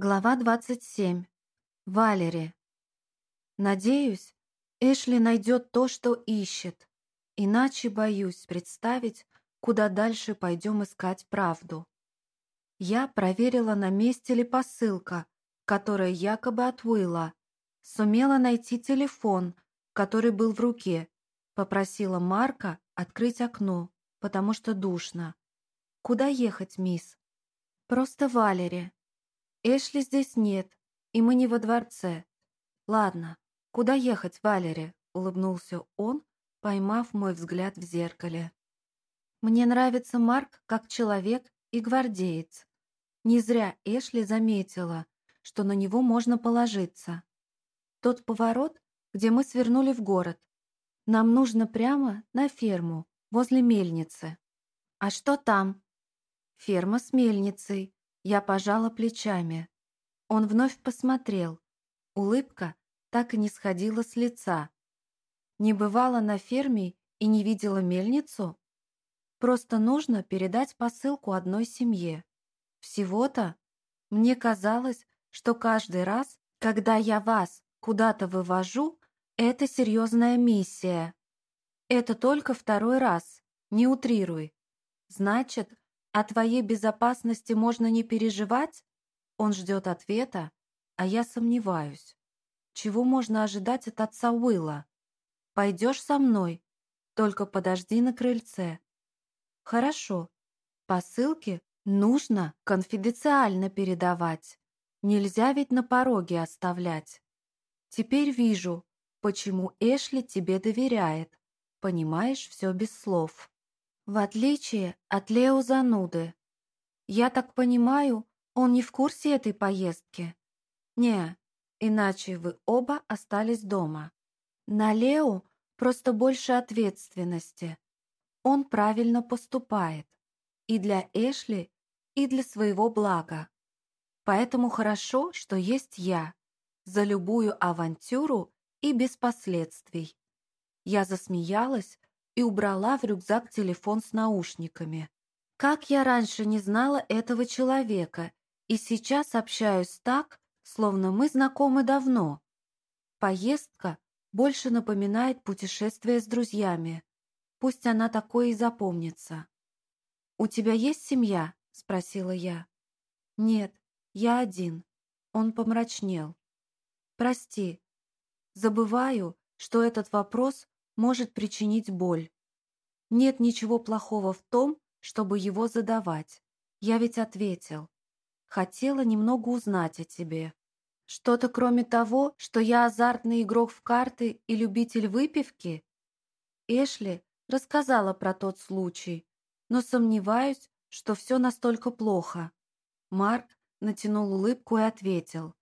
Глава 27. Валери. Надеюсь, Эшли найдет то, что ищет. Иначе боюсь представить, куда дальше пойдем искать правду. Я проверила, на месте ли посылка, которая якобы от Уилла. Сумела найти телефон, который был в руке. Попросила Марка открыть окно, потому что душно. «Куда ехать, мисс?» «Просто Валери», Эшли здесь нет, и мы не во дворце. Ладно, куда ехать, Валери? Улыбнулся он, поймав мой взгляд в зеркале. Мне нравится Марк как человек и гвардеец. Не зря Эшли заметила, что на него можно положиться. Тот поворот, где мы свернули в город. Нам нужно прямо на ферму, возле мельницы. А что там? Ферма с мельницей, я пожала плечами. Он вновь посмотрел. Улыбка так и не сходила с лица. Не бывала на ферме и не видела мельницу? Просто нужно передать посылку одной семье. Всего-то? Мне казалось, что каждый раз, когда я вас куда-то вывожу, это серьезная миссия. Это только второй раз, не утрируй. Значит, о твоей безопасности можно не переживать? Он ждет ответа, а я сомневаюсь. Чего можно ожидать от отца Уилла? Пойдешь со мной, только подожди на крыльце. Хорошо. Посылки нужно конфиденциально передавать. Нельзя ведь на пороге оставлять. Теперь вижу, почему Эшли тебе доверяет. Понимаешь все без слов. В отличие от Лео Зануды. Я так понимаю, он не в курсе этой поездки? Не, иначе вы оба остались дома. На Лео просто больше ответственности. Он правильно поступает. И для Эшли, и для своего блага. Поэтому хорошо, что есть я. За любую авантюру и без последствий. Я засмеялась, и убрала в рюкзак телефон с наушниками. Как я раньше не знала этого человека, и сейчас общаюсь так, словно мы знакомы давно. Поездка больше напоминает путешествие с друзьями. Пусть она такое и запомнится. «У тебя есть семья?» — спросила я. «Нет, я один». Он помрачнел. «Прости, забываю, что этот вопрос может причинить боль. Нет ничего плохого в том, чтобы его задавать. Я ведь ответил. Хотела немного узнать о тебе. Что-то кроме того, что я азартный игрок в карты и любитель выпивки? Эшли рассказала про тот случай, но сомневаюсь, что все настолько плохо. Марк натянул улыбку и ответил.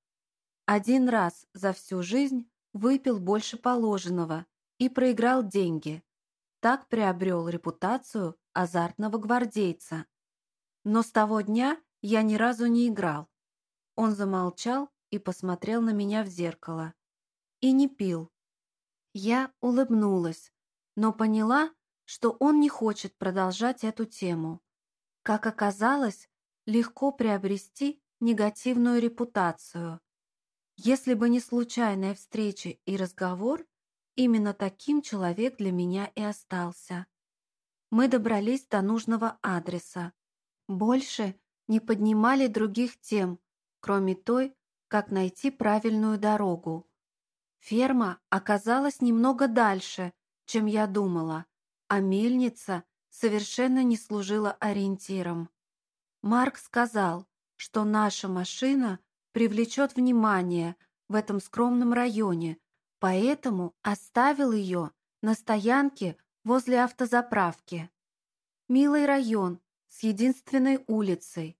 Один раз за всю жизнь выпил больше положенного и проиграл деньги. Так приобрел репутацию азартного гвардейца. Но с того дня я ни разу не играл. Он замолчал и посмотрел на меня в зеркало. И не пил. Я улыбнулась, но поняла, что он не хочет продолжать эту тему. Как оказалось, легко приобрести негативную репутацию. Если бы не случайная встреча и разговор, Именно таким человек для меня и остался. Мы добрались до нужного адреса. Больше не поднимали других тем, кроме той, как найти правильную дорогу. Ферма оказалась немного дальше, чем я думала, а мельница совершенно не служила ориентиром. Марк сказал, что наша машина привлечет внимание в этом скромном районе, поэтому оставил ее на стоянке возле автозаправки. Милый район с единственной улицей.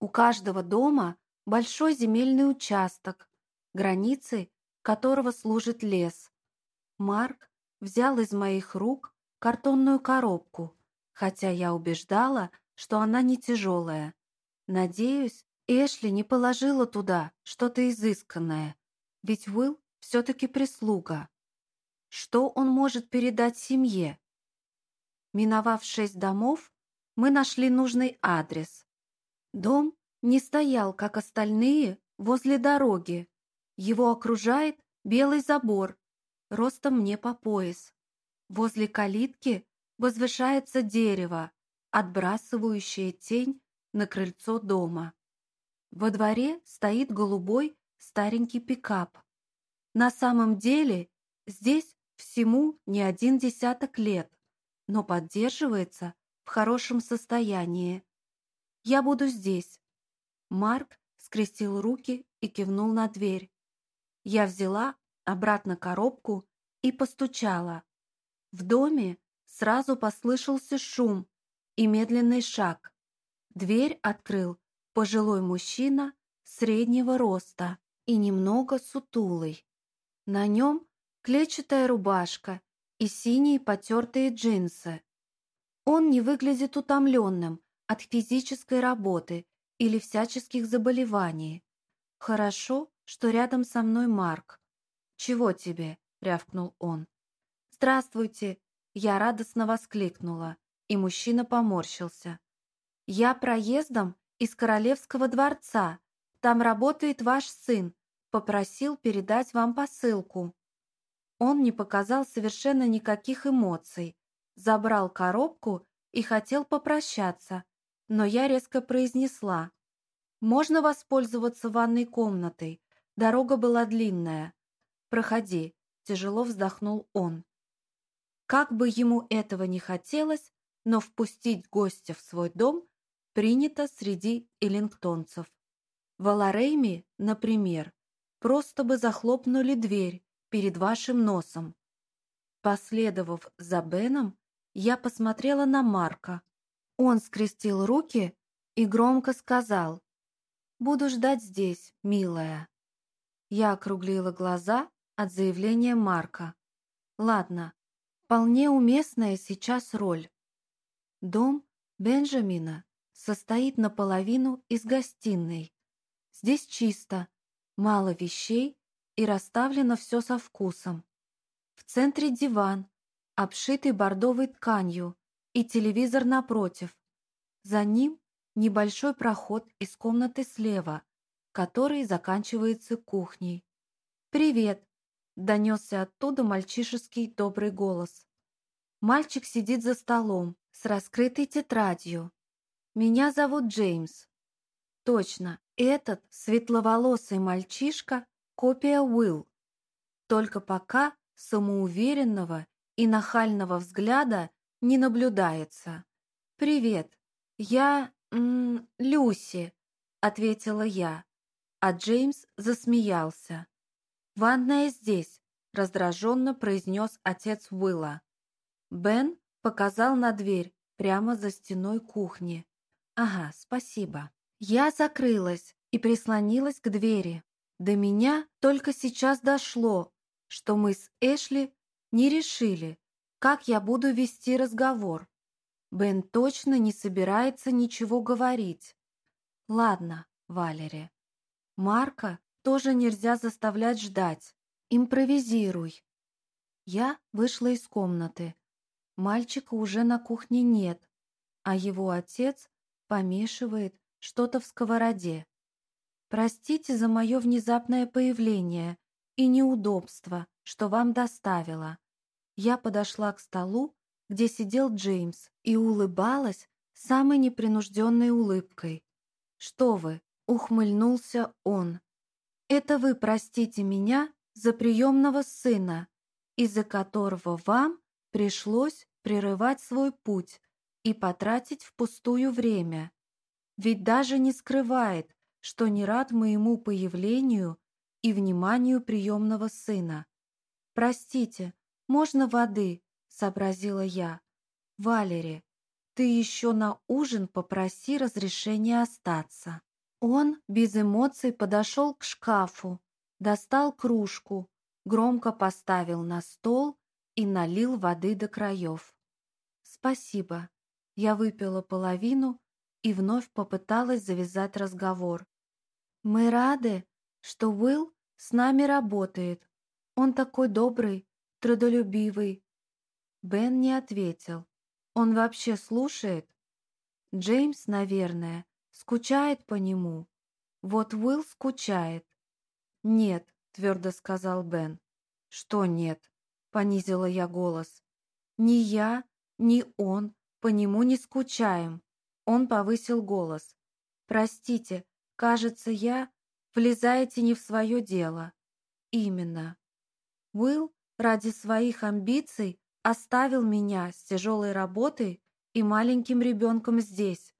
У каждого дома большой земельный участок, границей которого служит лес. Марк взял из моих рук картонную коробку, хотя я убеждала, что она не тяжелая. Надеюсь, Эшли не положила туда что-то изысканное, ведь Уилл все-таки прислуга. Что он может передать семье? Миновав шесть домов, мы нашли нужный адрес. Дом не стоял, как остальные, возле дороги. Его окружает белый забор, ростом мне по пояс. Возле калитки возвышается дерево, отбрасывающее тень на крыльцо дома. Во дворе стоит голубой старенький пикап. На самом деле здесь всему не один десяток лет, но поддерживается в хорошем состоянии. Я буду здесь. Марк скрестил руки и кивнул на дверь. Я взяла обратно коробку и постучала. В доме сразу послышался шум и медленный шаг. Дверь открыл пожилой мужчина среднего роста и немного сутулый. На нем клетчатая рубашка и синие потертые джинсы. Он не выглядит утомленным от физической работы или всяческих заболеваний. Хорошо, что рядом со мной Марк. «Чего тебе?» — рявкнул он. «Здравствуйте!» — я радостно воскликнула, и мужчина поморщился. «Я проездом из Королевского дворца. Там работает ваш сын. Попросил передать вам посылку». Он не показал совершенно никаких эмоций, забрал коробку и хотел попрощаться, но я резко произнесла. «Можно воспользоваться ванной комнатой? Дорога была длинная. Проходи», — тяжело вздохнул он. Как бы ему этого не хотелось, но впустить гостя в свой дом принято среди эллингтонцев. В Аларейме, например, просто бы захлопнули дверь перед вашим носом. Последовав за Беном, я посмотрела на Марка. Он скрестил руки и громко сказал «Буду ждать здесь, милая». Я округлила глаза от заявления Марка. Ладно, вполне уместная сейчас роль. Дом Бенджамина состоит наполовину из гостиной. Здесь чисто, мало вещей и расставлено все со вкусом. В центре диван, обшитый бордовой тканью, и телевизор напротив. За ним небольшой проход из комнаты слева, который заканчивается кухней. «Привет!» – донесся оттуда мальчишеский добрый голос. Мальчик сидит за столом с раскрытой тетрадью. «Меня зовут Джеймс». Точно, этот светловолосый мальчишка – копия Уилл. Только пока самоуверенного и нахального взгляда не наблюдается. «Привет, я... М, Люси», — ответила я, а Джеймс засмеялся. «Ванная здесь», — раздраженно произнес отец Уилла. Бен показал на дверь прямо за стеной кухни. «Ага, спасибо». Я закрылась и прислонилась к двери. До меня только сейчас дошло, что мы с Эшли не решили, как я буду вести разговор. Бен точно не собирается ничего говорить. Ладно, Валери. Марка тоже нельзя заставлять ждать. Импровизируй. Я вышла из комнаты. Мальчика уже на кухне нет, а его отец помешивает что-то в сковороде. Простите за мое внезапное появление и неудобство, что вам доставила. Я подошла к столу, где сидел Джеймс, и улыбалась самой непринужденной улыбкой. «Что вы?» — ухмыльнулся он. «Это вы простите меня за приемного сына, из-за которого вам пришлось прерывать свой путь и потратить впустую время. Ведь даже не скрывает, что не рад моему появлению и вниманию приемного сына. Простите, можно воды?» — сообразила я. «Валери, ты еще на ужин попроси разрешения остаться». Он без эмоций подошел к шкафу, достал кружку, громко поставил на стол и налил воды до краев. «Спасибо». Я выпила половину и вновь попыталась завязать разговор. «Мы рады, что Уилл с нами работает. Он такой добрый, трудолюбивый». Бен не ответил. «Он вообще слушает?» Джеймс, наверное, скучает по нему. Вот Уилл скучает». «Нет», — твердо сказал Бен. «Что нет?» — понизила я голос. «Ни я, ни он по нему не скучаем». Он повысил голос. «Простите, кажется, я... Влезаете не в свое дело». «Именно». Уилл ради своих амбиций оставил меня с тяжелой работой и маленьким ребенком здесь.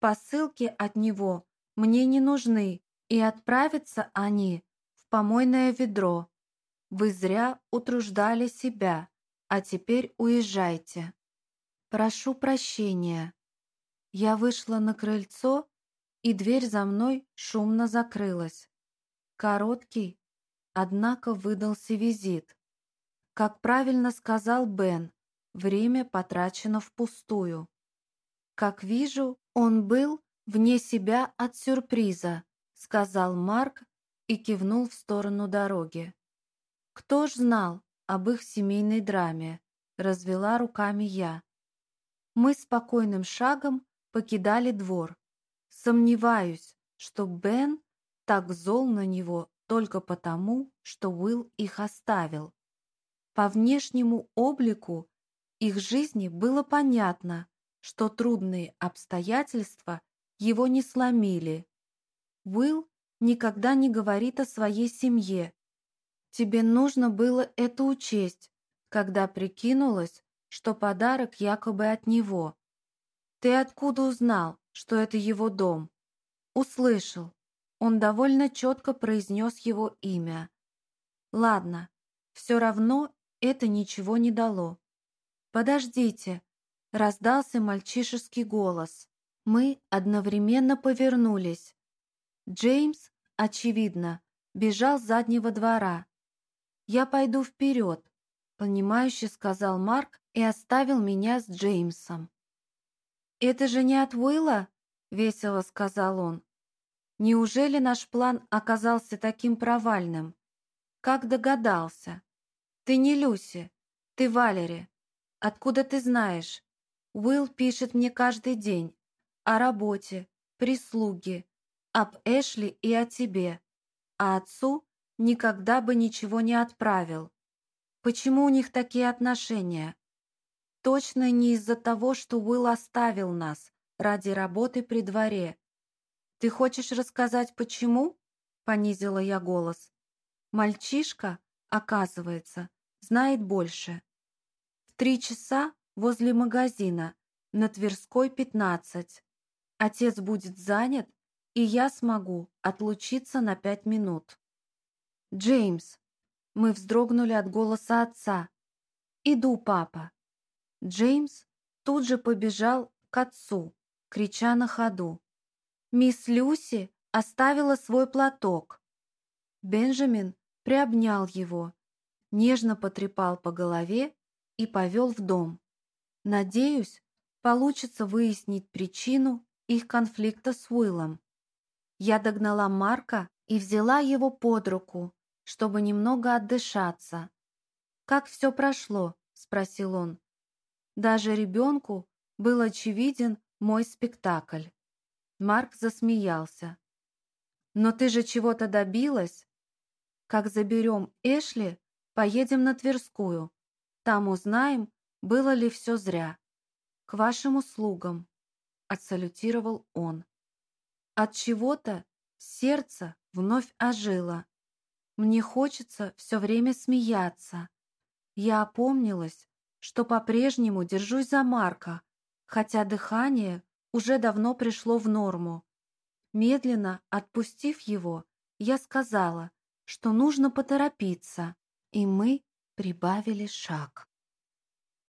Посылки от него мне не нужны, и отправятся они в помойное ведро. Вы зря утруждали себя, а теперь уезжайте. Прошу прощения. Я вышла на крыльцо, и дверь за мной шумно закрылась. Короткий, однако выдался визит. Как правильно сказал Бен, время потрачено впустую. Как вижу, он был вне себя от сюрприза, сказал Марк и кивнул в сторону дороги. Кто ж знал об их семейной драме, развела руками я. Мы спокойным шагом покидали двор. Сомневаюсь, что Бен так зол на него только потому, что Уилл их оставил. По внешнему облику их жизни было понятно, что трудные обстоятельства его не сломили. Уилл никогда не говорит о своей семье. Тебе нужно было это учесть, когда прикинулось, что подарок якобы от него. Ты откуда узнал, что это его дом? Услышал. Он довольно четко произнес его имя. Ладно, все равно это ничего не дало. «Подождите!» — раздался мальчишеский голос. Мы одновременно повернулись. Джеймс, очевидно, бежал с заднего двора. «Я пойду вперед», — понимающе сказал Марк и оставил меня с Джеймсом. «Это же не от Уилла?» — весело сказал он. «Неужели наш план оказался таким провальным? Как догадался?» «Ты не Люси, ты Валери. Откуда ты знаешь? Уилл пишет мне каждый день о работе, прислуге, об Эшли и о тебе, а отцу никогда бы ничего не отправил. Почему у них такие отношения? Точно не из-за того, что Уилл оставил нас ради работы при дворе. Ты хочешь рассказать, почему?» — понизила я голос. Мальчишка оказывается, знает больше. В три часа возле магазина на Тверской, 15. Отец будет занят, и я смогу отлучиться на пять минут. «Джеймс!» Мы вздрогнули от голоса отца. «Иду, папа!» Джеймс тут же побежал к отцу, крича на ходу. «Мисс Люси оставила свой платок!» Бенджамин приобнял его, нежно потрепал по голове и повел в дом. Надеюсь, получится выяснить причину их конфликта с Уиллом. Я догнала Марка и взяла его под руку, чтобы немного отдышаться. «Как все прошло?» – спросил он. Даже ребенку был очевиден мой спектакль. Марк засмеялся. «Но ты же чего-то добилась?» Как заберем Эшли, поедем на Тверскую. Там узнаем, было ли все зря. К вашим услугам, отсалютировал он. От чего-то сердце вновь ожило. Мне хочется все время смеяться. Я опомнилась, что по-прежнему держусь за Марка, хотя дыхание уже давно пришло в норму. Медленно отпустив его, я сказала, что нужно поторопиться, и мы прибавили шаг.